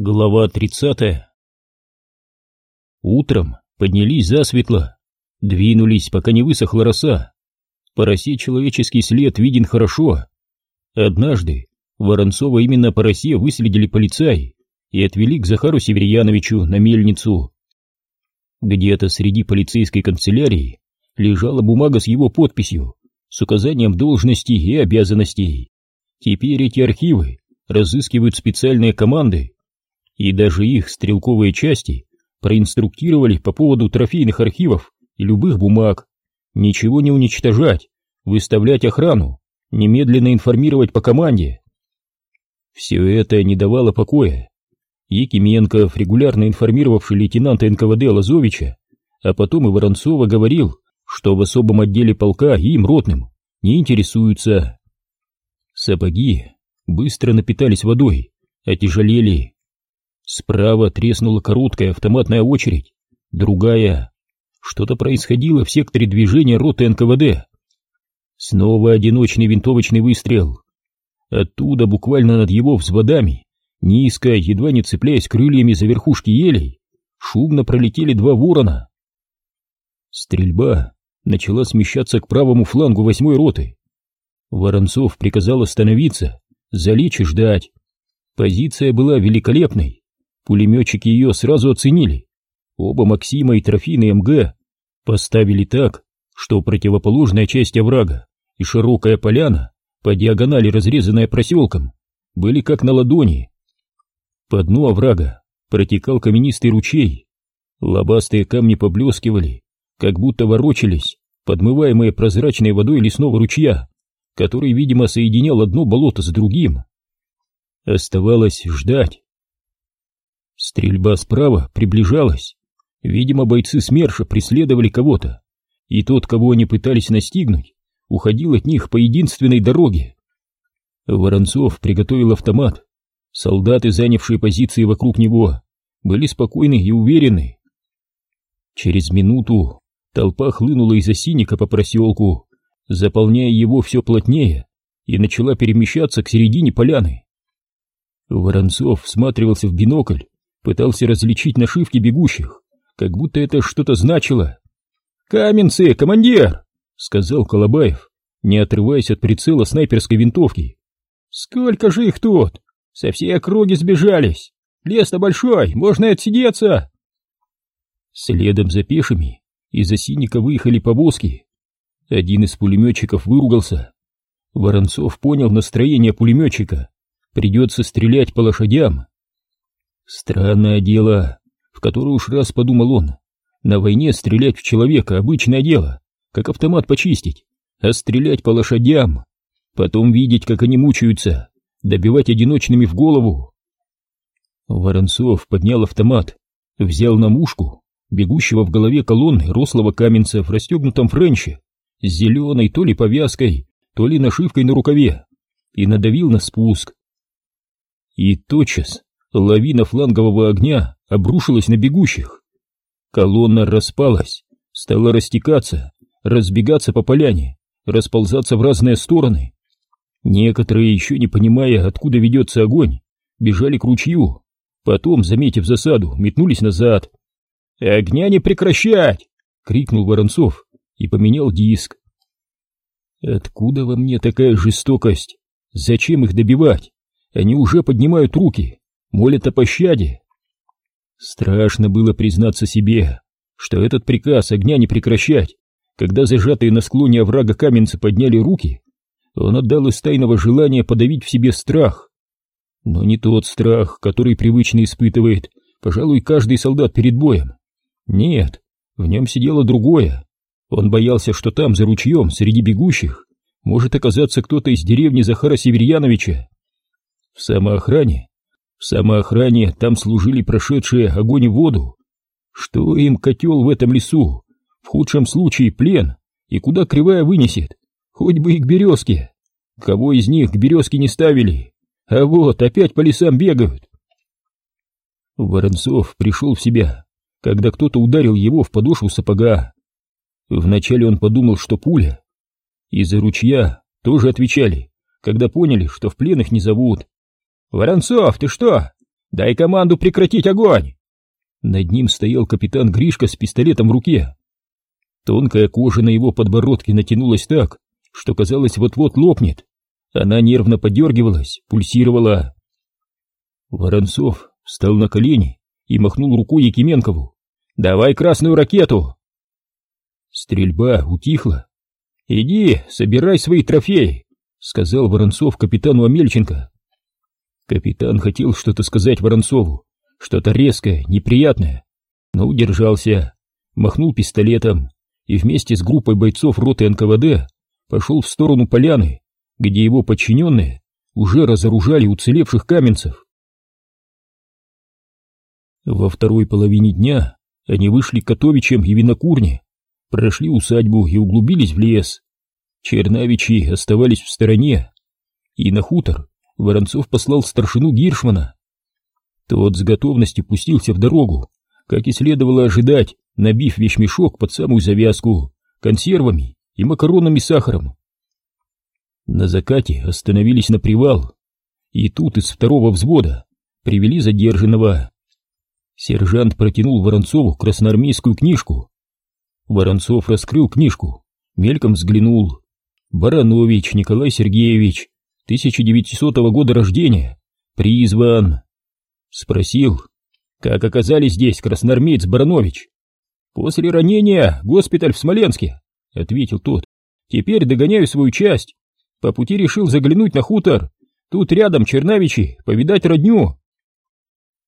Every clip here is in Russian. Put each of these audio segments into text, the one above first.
Глава 30 Утром поднялись засветло, двинулись, пока не высохла роса. По росе человеческий след виден хорошо. Однажды Воронцова именно по росе выследили полицаи и отвели к Захару Северьяновичу на мельницу. Где-то среди полицейской канцелярии лежала бумага с его подписью, с указанием должностей и обязанностей. Теперь эти архивы разыскивают специальные команды, и даже их стрелковые части проинструктировали по поводу трофейных архивов и любых бумаг. Ничего не уничтожать, выставлять охрану, немедленно информировать по команде. Все это не давало покоя. Якименков, регулярно информировавший лейтенанта НКВД Лазовича, а потом и Воронцова, говорил, что в особом отделе полка им, ротным, не интересуются. Сапоги быстро напитались водой, отяжелели. Справа треснула короткая автоматная очередь, другая. Что-то происходило в секторе движения роты НКВД. Снова одиночный винтовочный выстрел. Оттуда, буквально над его взводами, низко, едва не цепляясь крыльями за верхушки елей, шумно пролетели два ворона. Стрельба начала смещаться к правому флангу восьмой роты. Воронцов приказал остановиться, залечь и ждать. Позиция была великолепной. Пулеметчики ее сразу оценили. Оба Максима и трофейный МГ поставили так, что противоположная часть оврага и широкая поляна, по диагонали разрезанная проселком, были как на ладони. По дну оврага протекал каменистый ручей. Лобастые камни поблескивали, как будто ворочались, подмываемые прозрачной водой лесного ручья, который, видимо, соединял одно болото с другим. Оставалось ждать. Стрельба справа приближалась. Видимо, бойцы СМЕРШа преследовали кого-то, и тот, кого они пытались настигнуть, уходил от них по единственной дороге. Воронцов приготовил автомат. Солдаты, занявшие позиции вокруг него, были спокойны и уверены. Через минуту толпа хлынула из осинника по проселку, заполняя его все плотнее, и начала перемещаться к середине поляны. Воронцов всматривался в бинокль, пытался различить нашивки бегущих, как будто это что-то значило. «Каменцы, командир!» — сказал Колобаев, не отрываясь от прицела снайперской винтовки. «Сколько же их тут? Со всей округи сбежались! Лес-то большой, можно и отсидеться!» Следом за пешими из осинника выехали повозки. Один из пулеметчиков выругался. Воронцов понял настроение пулеметчика. Придется стрелять по лошадям. Странное дело, в которое уж раз подумал он. На войне стрелять в человека — обычное дело, как автомат почистить, а стрелять по лошадям, потом видеть, как они мучаются, добивать одиночными в голову. Воронцов поднял автомат, взял на мушку бегущего в голове колонны рослого каменца в расстегнутом френче с зеленой то ли повязкой, то ли нашивкой на рукаве и надавил на спуск. И тотчас Лавина флангового огня обрушилась на бегущих. Колонна распалась, стала растекаться, разбегаться по поляне, расползаться в разные стороны. Некоторые, еще не понимая, откуда ведется огонь, бежали к ручью, потом, заметив засаду, метнулись назад. «Огня не прекращать!» — крикнул Воронцов и поменял диск. «Откуда во мне такая жестокость? Зачем их добивать? Они уже поднимают руки, молят о пощаде. Страшно было признаться себе, что этот приказ огня не прекращать, когда зажатые на склоне оврага каменцы подняли руки, он отдал из тайного желания подавить в себе страх. Но не тот страх, который привычно испытывает, пожалуй, каждый солдат перед боем. Нет, в нем сидело другое. Он боялся, что там, за ручьем, среди бегущих, может оказаться кто-то из деревни Захара Северьяновича. В самоохране в самоохране там служили прошедшие огонь и воду. Что им котел в этом лесу? В худшем случае плен. И куда кривая вынесет? Хоть бы и к березке. Кого из них к березке не ставили? А вот, опять по лесам бегают. Воронцов пришел в себя, когда кто-то ударил его в подошву сапога. Вначале он подумал, что пуля. Из-за ручья тоже отвечали, когда поняли, что в плен их не зовут. «Воронцов, ты что? Дай команду прекратить огонь!» Над ним стоял капитан Гришка с пистолетом в руке. Тонкая кожа на его подбородке натянулась так, что казалось вот-вот лопнет. Она нервно подергивалась, пульсировала. Воронцов встал на колени и махнул рукой Якименкову. «Давай красную ракету!» Стрельба утихла. «Иди, собирай свои трофеи», — сказал Воронцов капитану Амельченко. Капитан хотел что-то сказать Воронцову, что-то резкое, неприятное, но удержался, махнул пистолетом и вместе с группой бойцов роты НКВД пошел в сторону поляны, где его подчиненные уже разоружали уцелевших каменцев. Во второй половине дня они вышли к Котовичам и Винокурне, прошли усадьбу и углубились в лес. Чернавичи оставались в стороне, и на хутор Воронцов послал старшину Гиршмана. Тот с готовностью пустился в дорогу, как и следовало ожидать, набив вещмешок под самую завязку, консервами и макаронами с сахаром. На закате остановились на привал, и тут из второго взвода привели задержанного. Сержант протянул Воронцову красноармейскую книжку. Воронцов раскрыл книжку, мельком взглянул. Баранович Николай Сергеевич, 1900 года рождения, призван. Спросил, как оказались здесь красноармеец Баранович? После ранения госпиталь в Смоленске, ответил тот. Теперь догоняю свою часть. По пути решил заглянуть на хутор. Тут рядом Чернавичи, повидать родню.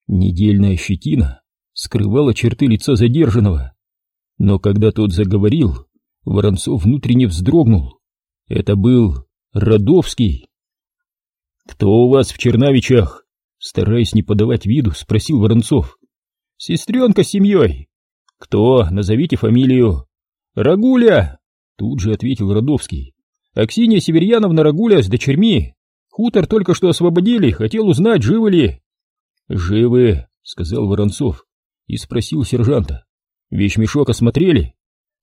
Недельная щетина скрывала черты лица задержанного. Но когда тот заговорил, Воронцов внутренне вздрогнул. Это был Родовский. «Кто у вас в Чернавичах?» Стараясь не подавать виду, спросил Воронцов. «Сестренка с семьей». «Кто? Назовите фамилию». «Рагуля!» Тут же ответил Родовский. «Аксинья Северьяновна Рагуля с дочерьми. Хутор только что освободили, хотел узнать, живы ли». «Живы», — сказал Воронцов и спросил сержанта. «Вещмешок осмотрели?»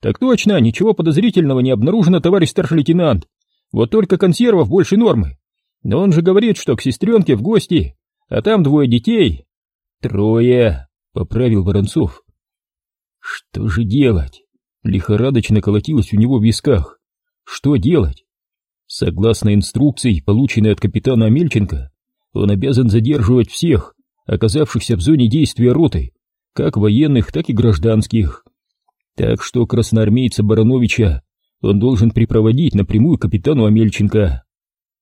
«Так точно, ничего подозрительного не обнаружено, товарищ старший лейтенант. Вот только консервов больше нормы. Но он же говорит, что к сестренке в гости, а там двое детей». «Трое», — поправил Воронцов. «Что же делать?» Лихорадочно колотилось у него в висках. «Что делать?» Согласно инструкции, полученной от капитана Амельченко, он обязан задерживать всех, оказавшихся в зоне действия роты, как военных, так и гражданских. Так что красноармейца Барановича он должен припроводить напрямую капитану Амельченко.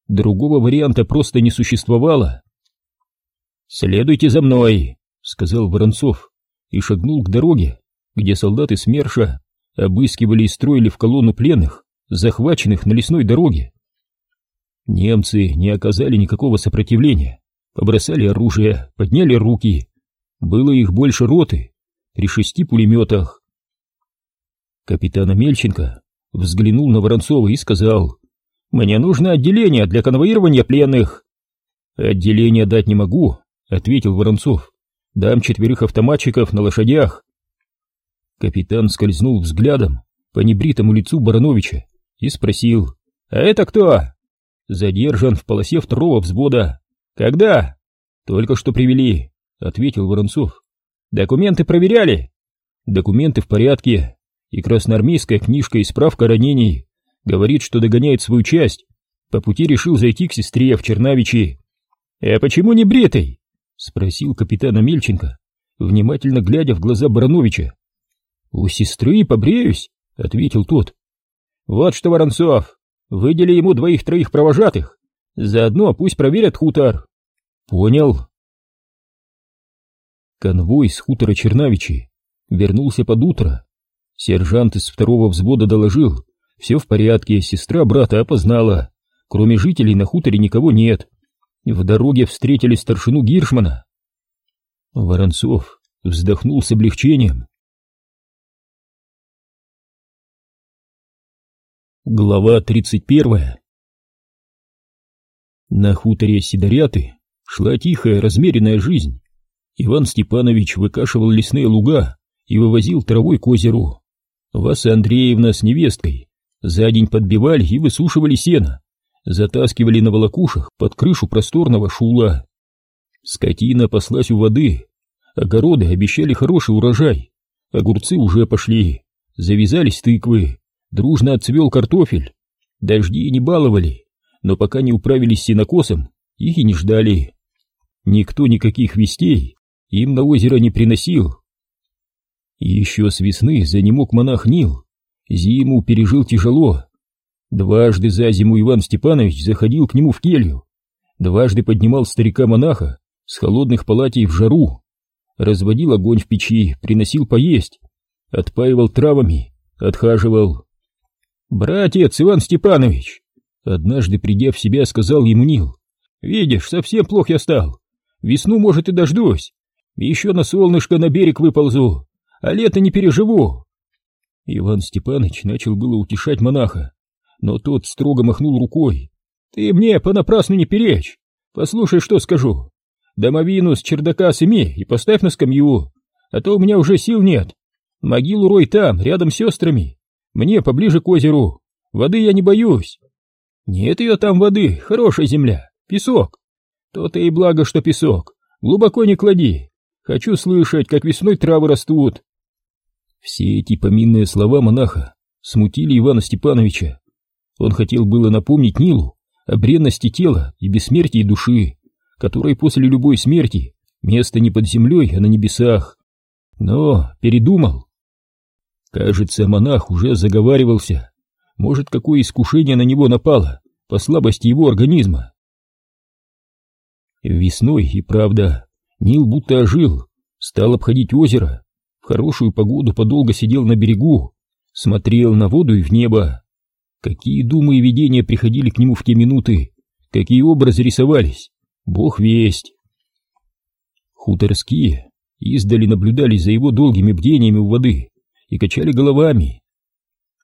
Другого варианта просто не существовало. «Следуйте за мной», — сказал Воронцов и шагнул к дороге, где солдаты СМЕРШа обыскивали и строили в колонну пленных, захваченных на лесной дороге. Немцы не оказали никакого сопротивления, побросали оружие, подняли руки. Было их больше роты, при шести пулеметах. Капитан Мельченко взглянул на Воронцова и сказал, «Мне нужно отделение для конвоирования пленных». «Отделение дать не могу», — ответил Воронцов. «Дам четверых автоматчиков на лошадях». Капитан скользнул взглядом по небритому лицу Барановича и спросил, «А это кто?» «Задержан в полосе второго взвода». «Когда?» «Только что привели», — ответил Воронцов. «Документы проверяли?» «Документы в порядке, и красноармейская книжка и справка о ранении говорит, что догоняет свою часть. По пути решил зайти к сестре в Чернавичи. «А почему не бритый?» — спросил капитан Мельченко, внимательно глядя в глаза Барановича. «У сестры побреюсь», — ответил тот. «Вот что, Воронцов, выдели ему двоих-троих провожатых, заодно пусть проверят хутор». «Понял». Конвой с хутора Чернавичи вернулся под утро, Сержант из второго взвода доложил. Все в порядке, сестра брата опознала. Кроме жителей на хуторе никого нет. В дороге встретили старшину Гиршмана. Воронцов вздохнул с облегчением. Глава 31 На хуторе Сидоряты шла тихая, размеренная жизнь. Иван Степанович выкашивал лесные луга и вывозил травой к озеру. Васа Андреевна с невесткой за день подбивали и высушивали сено, затаскивали на волокушах под крышу просторного шула. Скотина паслась у воды, огороды обещали хороший урожай, огурцы уже пошли, завязались тыквы, дружно отцвел картофель, дожди не баловали, но пока не управились сенокосом, их и не ждали. Никто никаких вестей им на озеро не приносил. Еще с весны занемог монах Нил, зиму пережил тяжело. Дважды за зиму Иван Степанович заходил к нему в келью, дважды поднимал старика-монаха с холодных палатей в жару, разводил огонь в печи, приносил поесть, отпаивал травами, отхаживал. «Братец Иван Степанович!» Однажды, придя в себя, сказал ему Нил. «Видишь, совсем плохо я стал. Весну, может, и дождусь. Еще на солнышко на берег выползу, а лето не переживу». Иван Степанович начал было утешать монаха, но тот строго махнул рукой. «Ты мне понапрасну не перечь. Послушай, что скажу. Домовину с чердака сыми и поставь на скамью, а то у меня уже сил нет. Могилу рой там, рядом с сестрами. Мне поближе к озеру. Воды я не боюсь. Нет ее там воды, хорошая земля, песок. То-то и благо, что песок. Глубоко не клади. Хочу слышать, как весной травы растут. Все эти поминные слова монаха смутили Ивана Степановича. Он хотел было напомнить Нилу о бренности тела и бессмертии души, которой после любой смерти место не под землей, а на небесах. Но передумал. Кажется, монах уже заговаривался. Может, какое искушение на него напало по слабости его организма. Весной и правда Нил будто ожил, стал обходить озеро, хорошую погоду подолго сидел на берегу, смотрел на воду и в небо. Какие думы и видения приходили к нему в те минуты, какие образы рисовались, бог весть. Хуторские издали наблюдали за его долгими бдениями у воды и качали головами.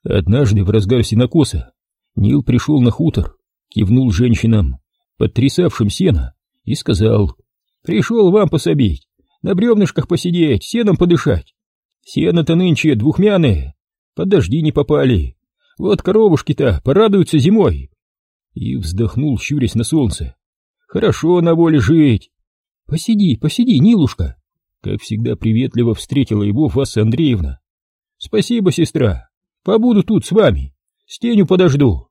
Однажды в разгар сенокоса Нил пришел на хутор, кивнул женщинам, подтрясавшим сено, и сказал, «Пришел вам пособить, на бревнышках посидеть, сеном подышать. Сено-то нынче двухмяное, под дожди не попали. Вот коровушки-то порадуются зимой». И вздохнул, щурясь на солнце. Хорошо на воле жить. Посиди, посиди, Нилушка. Как всегда приветливо встретила его Васа Андреевна. Спасибо, сестра. Побуду тут с вами. С тенью подожду.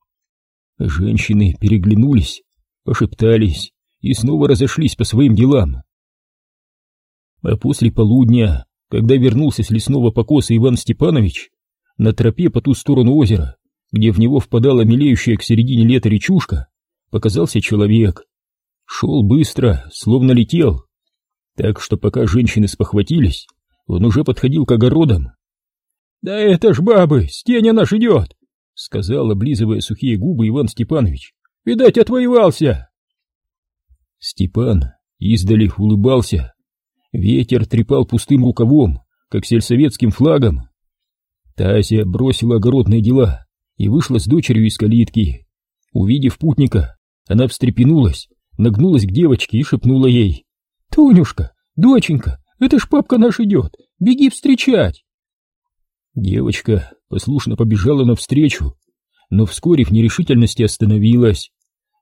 Женщины переглянулись, пошептались и снова разошлись по своим делам. А после полудня, когда вернулся с лесного покоса Иван Степанович, на тропе по ту сторону озера, где в него впадала мелеющая к середине лета речушка, показался человек шел быстро, словно летел. Так что пока женщины спохватились, он уже подходил к огородам. — Да это ж бабы, стеня наш идет! — сказал, облизывая сухие губы Иван Степанович. — Видать, отвоевался! Степан издали улыбался. Ветер трепал пустым рукавом, как сельсоветским флагом. Тася бросила огородные дела и вышла с дочерью из калитки. Увидев путника, она встрепенулась нагнулась к девочке и шепнула ей. «Тонюшка, доченька, это ж папка наш идет, беги встречать!» Девочка послушно побежала навстречу, но вскоре в нерешительности остановилась.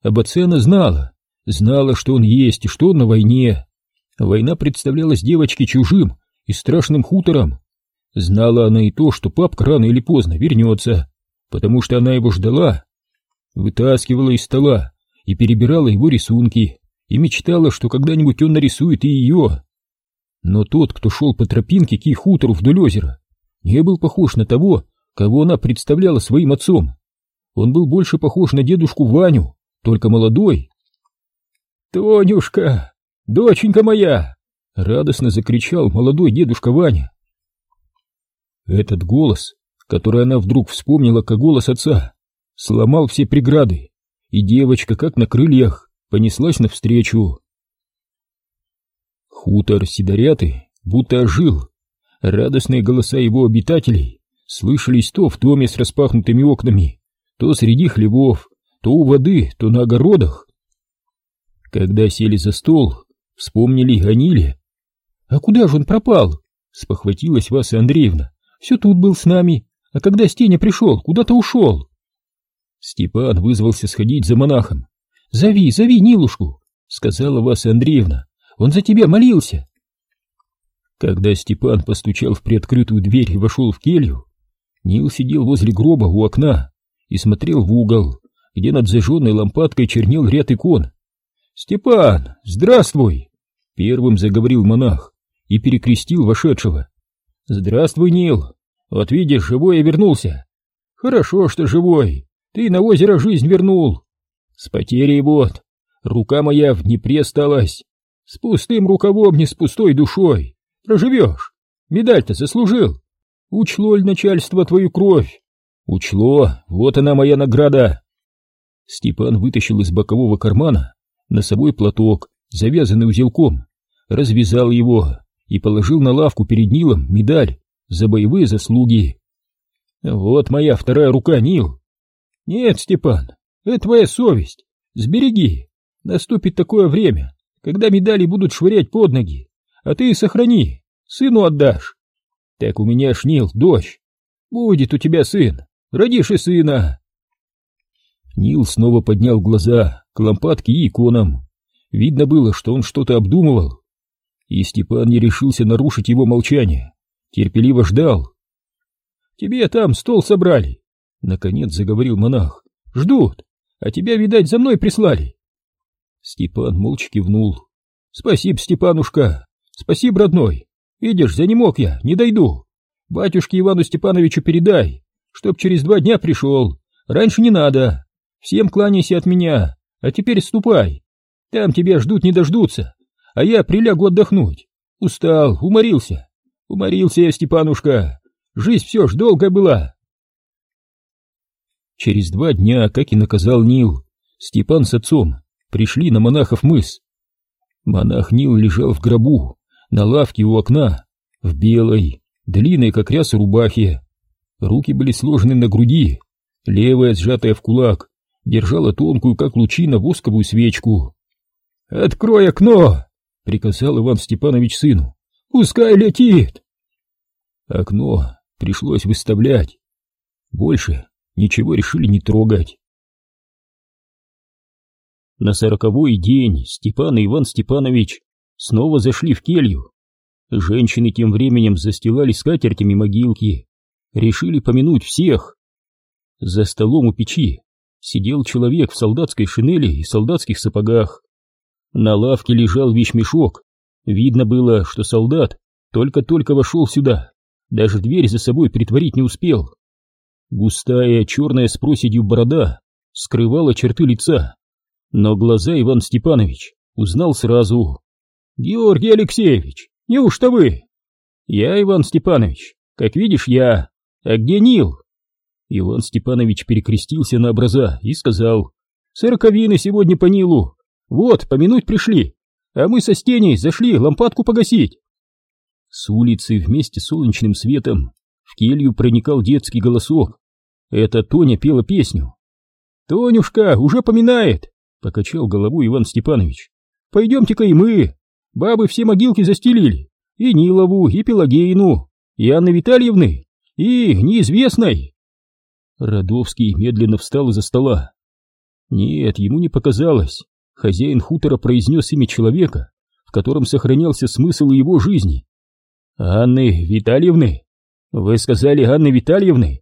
Об отце она знала, знала, что он есть и что он на войне. Война представлялась девочке чужим и страшным хутором. Знала она и то, что папка рано или поздно вернется, потому что она его ждала. Вытаскивала из стола и перебирала его рисунки, и мечтала, что когда-нибудь он нарисует и ее. Но тот, кто шел по тропинке к их хутору вдоль озера, не был похож на того, кого она представляла своим отцом. Он был больше похож на дедушку Ваню, только молодой. «Тонюшка! Доченька моя!» — радостно закричал молодой дедушка Ваня. Этот голос, который она вдруг вспомнила как голос отца, сломал все преграды и девочка, как на крыльях, понеслась навстречу. Хутор Сидоряты будто ожил. Радостные голоса его обитателей слышались то в доме с распахнутыми окнами, то среди хлевов, то у воды, то на огородах. Когда сели за стол, вспомнили о. «А куда же он пропал?» — спохватилась Васа Андреевна. «Все тут был с нами, а когда Стеня пришел, куда-то ушел». Степан вызвался сходить за монахом. «Зови, зови Нилушку!» — сказала Васа Андреевна. он за тебя молился. Когда Степан постучал в приоткрытую дверь и вошел в келью, Нил сидел возле гроба у окна и смотрел в угол, где над зажженной лампадкой чернел ряд икон. «Степан, здравствуй!» — первым заговорил монах и перекрестил вошедшего. «Здравствуй, Нил! Вот видишь, живой я вернулся. Хорошо, что живой. Ты на озеро жизнь вернул. С потерей вот. Рука моя в Днепре осталась. С пустым рукавом, не с пустой душой. Проживешь. Медаль-то заслужил. Учло ли начальство твою кровь? Учло, вот она моя награда. Степан вытащил из бокового кармана носовой платок, завязанный узелком, развязал его и положил на лавку перед Нилом медаль за боевые заслуги. Вот моя вторая рука, Нил. Нет, Степан, это твоя совесть. Сбереги. Наступит такое время, когда медали будут швырять под ноги, а ты сохрани, сыну отдашь. Так у меня шнил, дочь. Будет у тебя сын, родишь и сына. Нил снова поднял глаза к лампадке и иконам. Видно было, что он что-то обдумывал. И Степан не решился нарушить его молчание. Терпеливо ждал. «Тебе там стол собрали», — наконец заговорил монах. «Ждут, а тебя, видать, за мной прислали». Степан молча кивнул. «Спасибо, Степанушка, спасибо, родной. Видишь, за не мог я, не дойду. Батюшке Ивану Степановичу передай, чтоб через два дня пришел. Раньше не надо. Всем кланяйся от меня, а теперь ступай. Там тебя ждут не дождутся, а я прилягу отдохнуть. Устал, уморился. Уморился я, Степанушка. Жизнь все ж долгая была. Через два дня, как и наказал Нил, Степан с отцом пришли на монахов мыс. Монах Нил лежал в гробу, на лавке у окна, в белой, длинной, как ряса рубахе. Руки были сложены на груди, левая, сжатая в кулак, держала тонкую, как лучина, восковую свечку. «Открой окно!» — приказал Иван Степанович сыну. «Пускай летит!» Окно пришлось выставлять. Больше ничего решили не трогать. На сороковой день Степан и Иван Степанович снова зашли в келью. Женщины тем временем застилали скатертями могилки, решили помянуть всех. За столом у печи сидел человек в солдатской шинели и солдатских сапогах. На лавке лежал вещмешок. Видно было, что солдат только-только вошел сюда, даже дверь за собой притворить не успел. Густая черная с проседью борода скрывала черты лица, но глаза Иван Степанович узнал сразу. «Георгий Алексеевич, неужто вы?» «Я, Иван Степанович, как видишь, я. А где Нил?» Иван Степанович перекрестился на образа и сказал, «Сороковины сегодня по Нилу. Вот, помянуть пришли, а мы со стеней зашли лампадку погасить». С улицы вместе с солнечным светом в келью проникал детский голосок. Это Тоня пела песню. «Тонюшка уже поминает!» — покачал головой Иван Степанович. «Пойдемте-ка и мы. Бабы все могилки застелили. И Нилову, и Пелагеину, и Анны Витальевны, и неизвестной». Родовский медленно встал из-за стола. Нет, ему не показалось. Хозяин хутора произнес имя человека, в котором сохранялся смысл его жизни. «Анны Витальевны? Вы сказали Анны Витальевны?»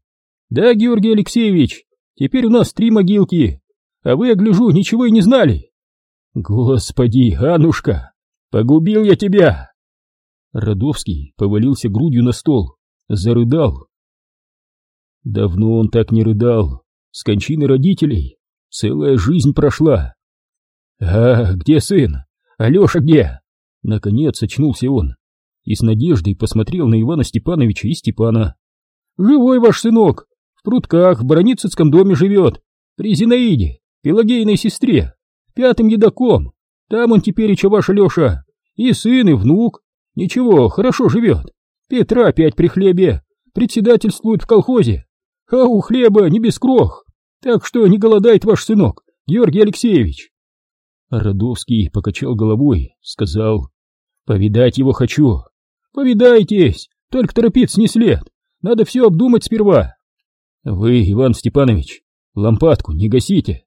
«Да, Георгий Алексеевич, теперь у нас три могилки, а вы, я гляжу, ничего и не знали. Господи, Анушка, погубил я тебя. Родовский повалился грудью на стол, зарыдал. Давно он так не рыдал, с кончины родителей, целая жизнь прошла. А где сын? Алеша где? Наконец очнулся он и с надеждой посмотрел на Ивана Степановича и Степана. «Живой ваш сынок, в прутках, в Бараницыцком доме живет, при Зинаиде, Пелагейной сестре, пятым едоком. Там он теперь еще ваш Леша, и сын, и внук. Ничего, хорошо живет. Петра опять при хлебе, председательствует в колхозе. А у хлеба не без крох. Так что не голодает ваш сынок, Георгий Алексеевич. Родовский покачал головой, сказал, «Повидать его хочу». «Повидайтесь, только торопиться не след. Надо все обдумать сперва». «Вы, Иван Степанович, лампадку не гасите».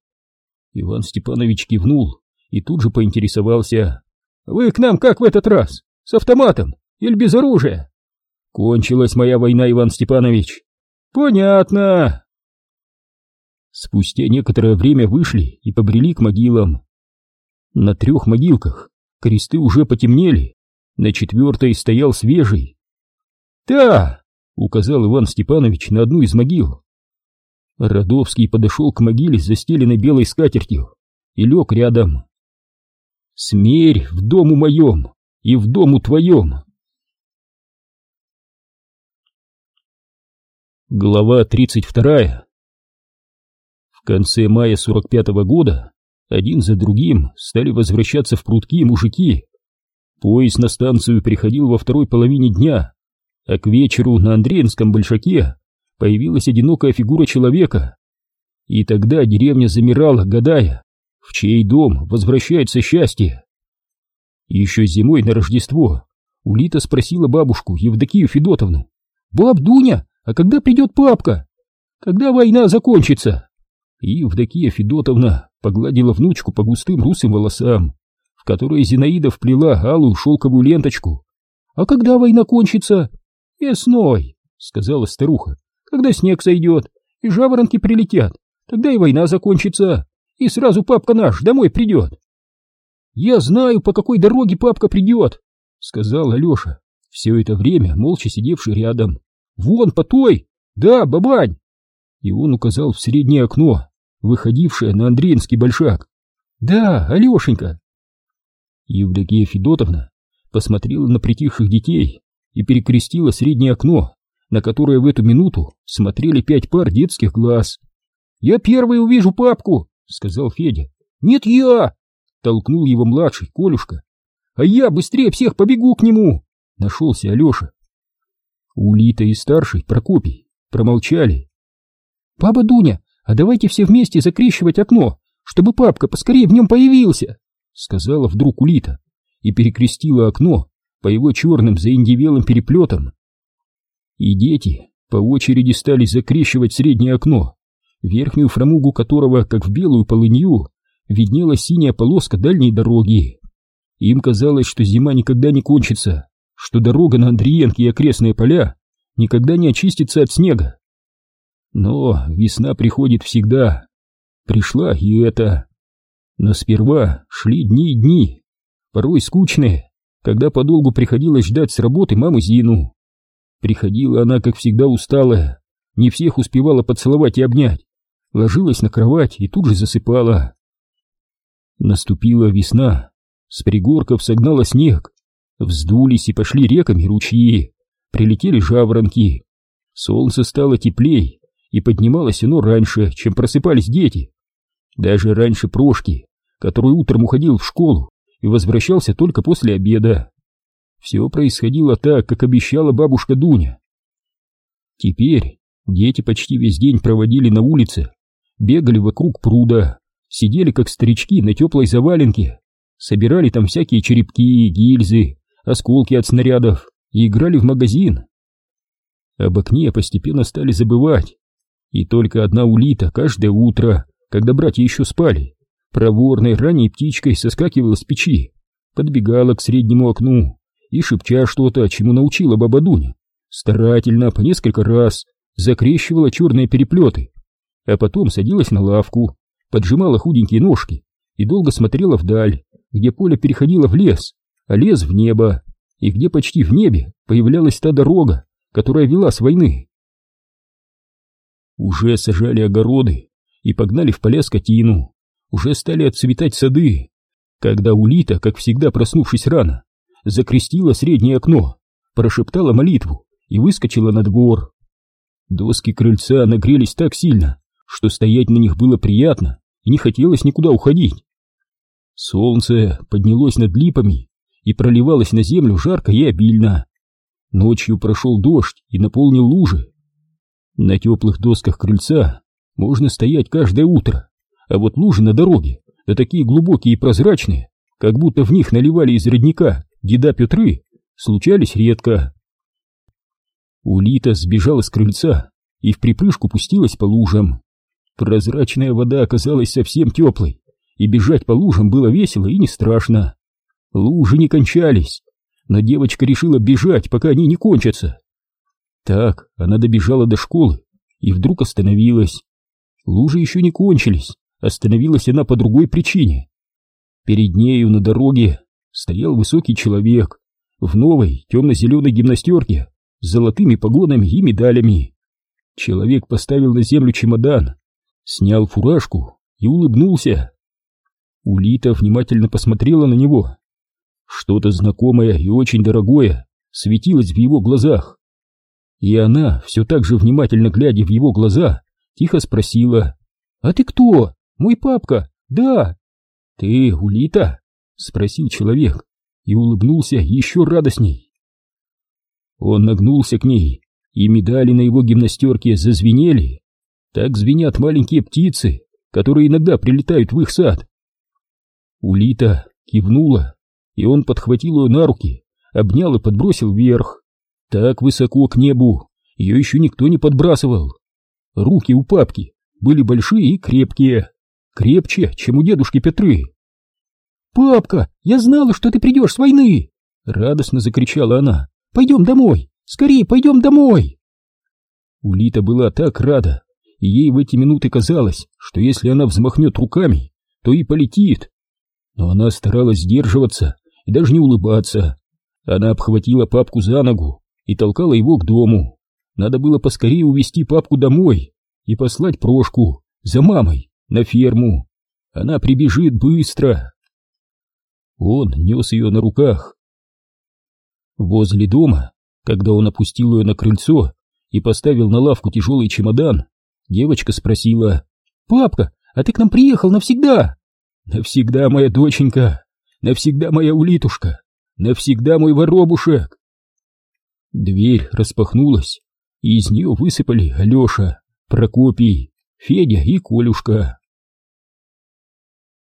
Иван Степанович кивнул и тут же поинтересовался. Вы к нам как в этот раз? С автоматом или без оружия? Кончилась моя война, Иван Степанович. Понятно. Спустя некоторое время вышли и побрели к могилам. На трех могилках кресты уже потемнели, на четвертой стоял свежий. «Да!» — указал Иван Степанович на одну из могил. Родовский подошел к могиле, застеленной белой скатертью, и лег рядом. «Смерь в дому моем и в дому твоем!» Глава тридцать вторая В конце мая сорок пятого года один за другим стали возвращаться в прудки мужики. Поезд на станцию приходил во второй половине дня, а к вечеру на Андреевском большаке появилась одинокая фигура человека. И тогда деревня замирала, гадая, в чей дом возвращается счастье. Еще зимой на Рождество Улита спросила бабушку Евдокию Федотовну, «Баб Дуня, а когда придет папка? Когда война закончится?» И Евдокия Федотовна погладила внучку по густым русым волосам, в которые Зинаида вплела алую шелковую ленточку. «А когда война кончится?» «Весной», — сказала старуха, — «когда снег сойдет и жаворонки прилетят, тогда и война закончится, и сразу папка наш домой придет». «Я знаю, по какой дороге папка придет», — сказал Алеша, все это время молча сидевший рядом. «Вон по той! Да, бабань!» И он указал в среднее окно, выходившее на Андреинский большак. «Да, Алешенька!» Евдокия Федотовна посмотрела на притихших детей и перекрестила среднее окно, на которое в эту минуту смотрели пять пар детских глаз. «Я первый увижу папку!» — сказал Федя. «Нет, я!» — толкнул его младший, Колюшка. «А я быстрее всех побегу к нему!» — нашелся Алеша. Улита и старший, Прокопий, промолчали. «Баба Дуня, а давайте все вместе закрещивать окно, чтобы папка поскорее в нем появился!» — сказала вдруг Улита и перекрестила окно по его черным заиндивелым переплетам. И дети по очереди стали закрещивать среднее окно, верхнюю фрамугу которого, как в белую полынью, виднелась синяя полоска дальней дороги. Им казалось, что зима никогда не кончится, что дорога на Андриенке и окрестные поля никогда не очистится от снега. Но весна приходит всегда. Пришла и это. Но сперва шли дни и дни, порой скучные, когда подолгу приходилось ждать с работы маму Зину. Приходила она, как всегда, усталая, не всех успевала поцеловать и обнять, ложилась на кровать и тут же засыпала. Наступила весна, с пригорков согнала снег, вздулись и пошли реками ручьи, прилетели жаворонки, солнце стало теплей, и поднималось оно раньше, чем просыпались дети. Даже раньше Прошки, который утром уходил в школу, и возвращался только после обеда. Все происходило так, как обещала бабушка Дуня. Теперь дети почти весь день проводили на улице, бегали вокруг пруда, сидели как старички на теплой заваленке, собирали там всякие черепки, гильзы, осколки от снарядов и играли в магазин. Об окне постепенно стали забывать, и только одна улита каждое утро, когда братья еще спали, проворной ранней птичкой соскакивала с печи, подбегала к среднему окну и, шепча что-то, чему научила баба Дуня, старательно по несколько раз закрещивала черные переплеты, а потом садилась на лавку, поджимала худенькие ножки и долго смотрела вдаль, где поле переходило в лес, а лес в небо, и где почти в небе появлялась та дорога, которая вела с войны. Уже сажали огороды и погнали в поля скотину, уже стали отцветать сады, когда Улита, как всегда проснувшись рано, закрестила среднее окно, прошептала молитву и выскочила на двор. Доски крыльца нагрелись так сильно, что стоять на них было приятно и не хотелось никуда уходить. Солнце поднялось над липами и проливалось на землю жарко и обильно. Ночью прошел дождь и наполнил лужи. На теплых досках крыльца можно стоять каждое утро, а вот лужи на дороге, да такие глубокие и прозрачные, как будто в них наливали из родника деда Петры, случались редко. Улита сбежала с крыльца и в припрыжку пустилась по лужам. Прозрачная вода оказалась совсем теплой, и бежать по лужам было весело и не страшно. Лужи не кончались, но девочка решила бежать, пока они не кончатся. Так она добежала до школы и вдруг остановилась. Лужи еще не кончились, остановилась она по другой причине. Перед нею на дороге стоял высокий человек в новой темно-зеленой гимнастерке с золотыми погонами и медалями. Человек поставил на землю чемодан, снял фуражку и улыбнулся. Улита внимательно посмотрела на него. Что-то знакомое и очень дорогое светилось в его глазах. И она, все так же внимательно глядя в его глаза, тихо спросила. «А ты кто? Мой папка? Да!» «Ты Улита?» — спросил человек и улыбнулся еще радостней. Он нагнулся к ней, и медали на его гимнастерке зазвенели. Так звенят маленькие птицы, которые иногда прилетают в их сад. Улита кивнула, и он подхватил ее на руки, обнял и подбросил вверх. Так высоко к небу ее еще никто не подбрасывал. Руки у папки были большие и крепкие, крепче, чем у дедушки Петры. «Папка, я знала, что ты придешь с войны!» — радостно закричала она. «Пойдем домой! Скорее, пойдем домой!» Улита была так рада, и ей в эти минуты казалось, что если она взмахнет руками, то и полетит. Но она старалась сдерживаться и даже не улыбаться. Она обхватила папку за ногу и толкала его к дому. Надо было поскорее увезти папку домой и послать Прошку за мамой на ферму. Она прибежит быстро. Он нес ее на руках. Возле дома, когда он опустил ее на крыльцо и поставил на лавку тяжелый чемодан, девочка спросила, «Папка, а ты к нам приехал навсегда?» «Навсегда, моя доченька, навсегда моя улитушка, навсегда мой воробушек!» Дверь распахнулась, и из нее высыпали Алеша, Прокопий, Федя и Колюшка.